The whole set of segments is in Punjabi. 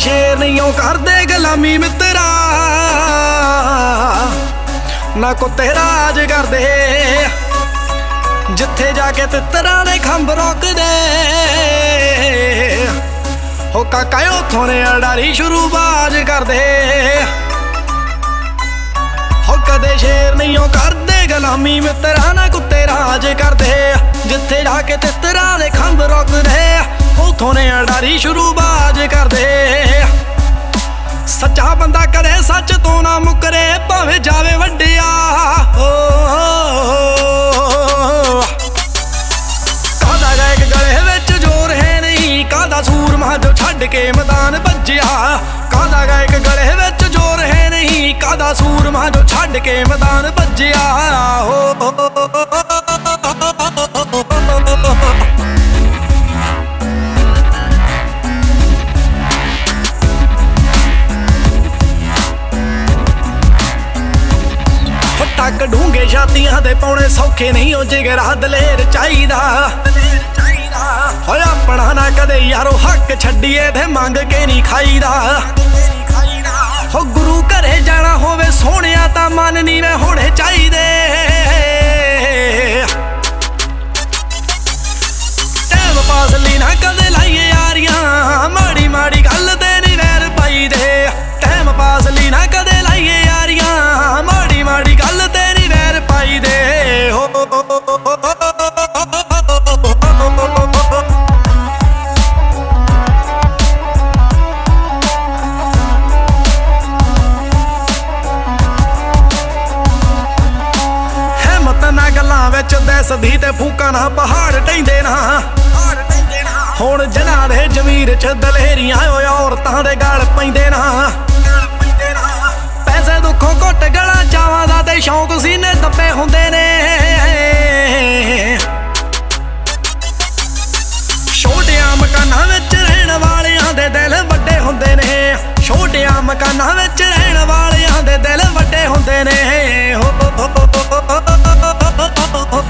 ਸ਼ੇਰ ਨਹੀਂ ਉਹ ਕਰਦੇ ਗੁਲਾਮੀ ਮਿੱਤਰਾ। ਨਾ ਕੁੱਤੇ ਰਾਜ ਕਰਦੇ। ਜਿੱਥੇ ਜਾ ਕੇ ਤਿੱਤਰਾਂ ਦੇ ਖੰਭ ਰੋਕਦੇ। ਹੋ ਕਾਕਾ, ਉਥੋਂ ਨੇ ਅਡਾਰੀ ਸ਼ੁਰੂ ਬਾਜ ਕਰਦੇ। ਹੋ ਕਦੇ ਸ਼ੇਰ ਨਹੀਂ ਉਹ ਕਰਦੇ, ਗੁਲਾਮੀ ਮਿੱਤਰਾਂ, ਨਾ ਕੁੱਤੇ ਰਾਜ ਕਰਦੇ। ਜਿੱਥੇ ਜਾ ਕੇ ਤਿੱਤਰਾਂ ਦੇ ਖੰਭ ਰੋਕਦੇ। ਉਥੋਂ ਨੇ ਅਡਾਰੀ ਸ਼ੁਰੂ ਬਾਜ ਕਰਦੇ। ਸੱਚਾ ਬੰਦਾ ਕਰੇ, ਸੱਚ ਤੋਂ ਨਾ ਮੁਕਰੇ, ਭਾਵੇਂ ਜਾਵੇ ਵੱਡਿਆ। ਓ ਕਾਦਾ ਗਾਇਕ ਗਲੇ ਵਿੱਚ ਜ਼ੋਰ ਹੈ ਨਹੀਂ? ਕਾਦਾ ਸੂਰਮਾ ਜੋ ਛੱਡ ਕੇ ਮੈਦਾਨ ਭੱਜਿਆ? ਕਾਦਾ ਗਾਇਕ ਗਲੇ ਵਿੱਚ ਜ਼ੋਰ ਹੈ ਨਹੀਂ? ਕਾਦਾ ਸੂਰਮਾ ਜੋ ਛੱਡ ਕੇ ਮੈਦਾਨ ਭੱਜਿਆ? ਹੋ ਹੋ ਛਾਤੀਆਂ ਦੇ ਪਾਉਣੇ ਸੌਖੇ ਨਹੀਂ ਉਹ ਜਿਗਰਾ ਦਲੇਰ ਚਾਹੀਦਾ। ਹੋਇਆ ਆਪਣਾ ਨਾ ਕਦੇ ਯਾਰੋ ਹੱਕ ਛੱਡੀਏ ਤੇ ਮੰਗ ਕੇ ਨਹੀਂ ਖਾਈਦਾ। ਹੋ ਗੁਰੂ ਘਰੇ ਜਾਣਾ ਹੋਵੇ ਸੋਹਣਿਆ ਤਾਂ ਮਨ ਨਹੀਂ ਵੇ ਹੋਣੇ ਚਾਹੀਦੇ। ਹਿੰਮਤ ਨਾ ਗੱਲਾਂ ਵਿੱਚ ਦਸਦੀ ਤੇ ਫੂਕਾਂ ਨਾ ਪਹਾੜ ਟੈਂਦੇ ਨਾ। ਹੁਣ ਜਨਾਂ ਦੇ ਜ਼ਮੀਰ ਚ ਦਲੇਰੀਆਂ ਓਏ ਔਰਤਾਂ ਦੇ ਗਲ ਪੈਂਦੇ ਨਾ। ਪੈਸੇ ਦੁੱਖੋਂ ਘੁੱਟ ਗਲਾ ਚਾਵਾਂ ਦਾ ਤੇ ਸ਼ੌਂਕ ਸੀਨੇ ਦੱਬੇ ਹੁੰਦੇ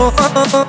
ਹੁੰਦੇ ਨੇ ਹੋ